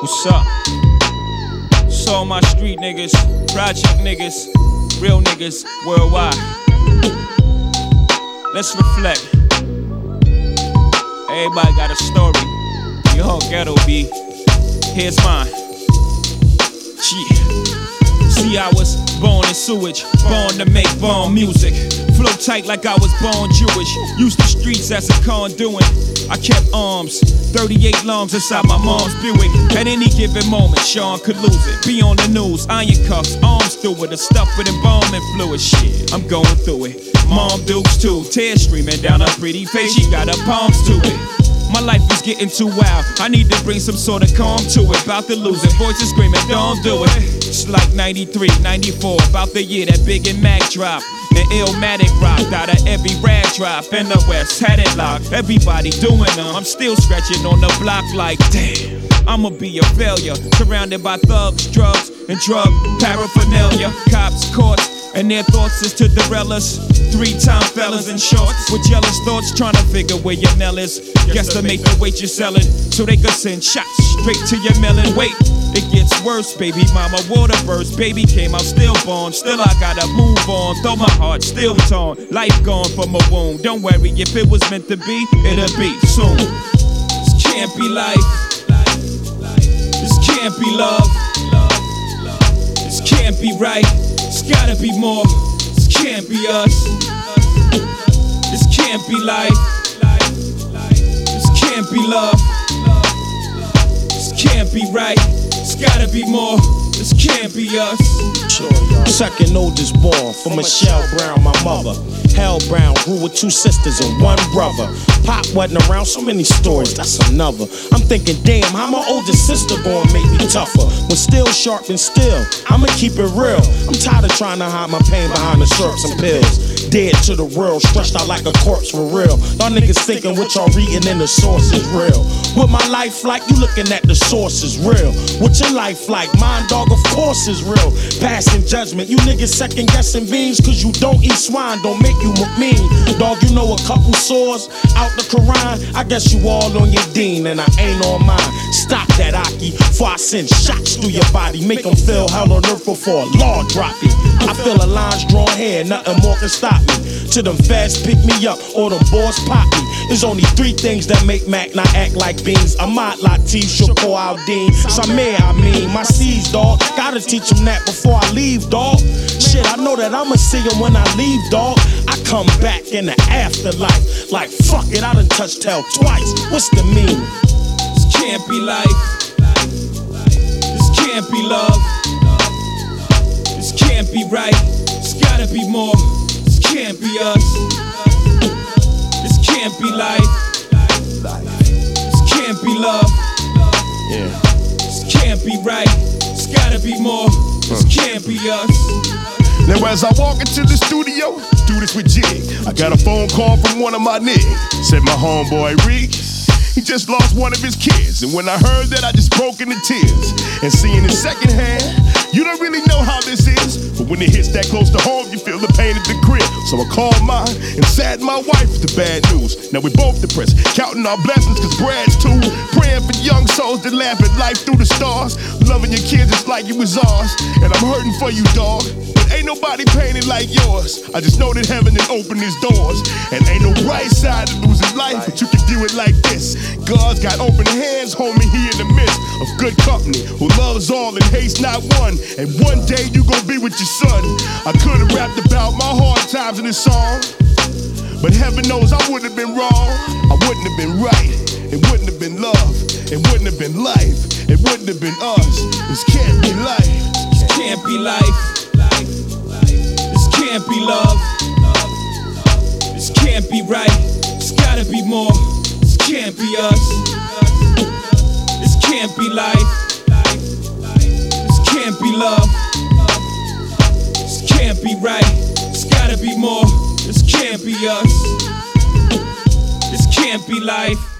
What's up? All my street niggas, project niggas, real niggas worldwide. Let's reflect. Everybody got a story. Your ghetto be. Here's mine. Yeah. See, I was born in sewage, born to make bomb music. Flow tight like I was born Jewish. Used the streets as a conduit. I kept arms, 38 lungs inside my mom's Buick. At any given moment, Shawn could lose it. Be on the news, iron cuffs, arms through it, a stuff with embalming fluid. Shit, I'm going through it. Mom dukes too, tears streaming down her pretty face. She got her palms to it. My life is getting too wild. I need to bring some sort of calm to it. About to lose it. Voices screaming, don't do it. It's like 93, 94. About the year that Big and Mac dropped. The Illmatic rocked out of every rag drop in the West. Had it locked. Everybody doing them. I'm still scratching on the block like, damn. I'ma be a failure. Surrounded by thugs, drugs, and drug paraphernalia. Cops, courts, and their thoughts is to derail us. Three time fellas in shorts with jealous thoughts, trying to figure where your mail is. Guesstimate the weight you're selling, so they could send shots straight to your melon. Wait, it gets worse, baby. Mama water burst, baby came out stillborn. Still, born. Still I gotta move on, though my heart still torn. Life gone from a wound. Don't worry, if it was meant to be, it'll be soon. This can't be life. This can't be love. This can't be right. It's gotta be more. This can't be us. This can't be life. This can't be love. This can't be right. It's gotta be more. This can't be us. Second oldest born from Michelle Brown, my mother. Hell Brown grew with two sisters and one brother. Pop wasn't around, so many stories, that's another. I'm thinking, damn, how my oldest sister born made me tougher. But still sharp and still, I'ma keep it real. I'm tired of trying to hide my pain behind the syrups and pills. Dead to the world, stretched out like a corpse for real. Y'all niggas thinking what y'all reading in the source is real. What my life like, you looking at the source is real. What your life like, mine dog, of course is real. Passing judgment, you niggas second guessing beans, cause you don't eat swine, don't make you mean. Dog, you know a couple surahs out the Quran. I guess you all on your deen, and I ain't on mine. Stop that, Akhi, before I send shots through your body. Make them feel hell on earth before a law drop it. I feel a line's drawn here, nothing more can stop me. To them fast pick me up, or them boys pop me. There's only three things that make Mac not act like beans. Ahmad Latif, Shakur Aldin, Samir, I mean, my C's, dog. Gotta teach them that before I leave, dog. Shit, I know that I'ma see them when I leave, dog. I come back in the afterlife. Like, fuck it, I done touched hell twice. What's the meaning? This can't be life. This can't be love. This can't be right. It's gotta be more. This can't be us. This can't be life. This can't be love. Yeah. This can't be right. It's gotta be more. This can't be us. Now as I walk into the studio, do this with Jig. I got a phone call from one of my niggas. Said my homeboy Reek, he just lost one of his kids. And when I heard that, I just broke into tears. And seeing it secondhand, you don't really know how this is. But when it hits that close to home, you feel the pain at the crib. So I called mine and saddened my wife with the bad news. Now we both depressed, counting our blessings, cause Brad's too. Praying for young souls that laugh at life through the stars. Loving your kids just like it was ours. And I'm hurting for you, dog. Ain't nobody painted like yours. I just know that heaven did open its doors. And ain't no right side to losing life, but you can do it like this. God's got open hands, homie, he in the midst of good company who loves all and hates not one. And one day you gon' be with your son. I could have rapped about my hard times in this song. But heaven knows I wouldn't have been wrong. I wouldn't have been right. It wouldn't have been love. It wouldn't have been life. It wouldn't have been us. This can't be life. This can't be life. Can't be love. This can't be right. It's gotta be more. This can't be us. This can't be life. This can't be love. This can't be right. It's gotta be more. This can't be us. This can't be life.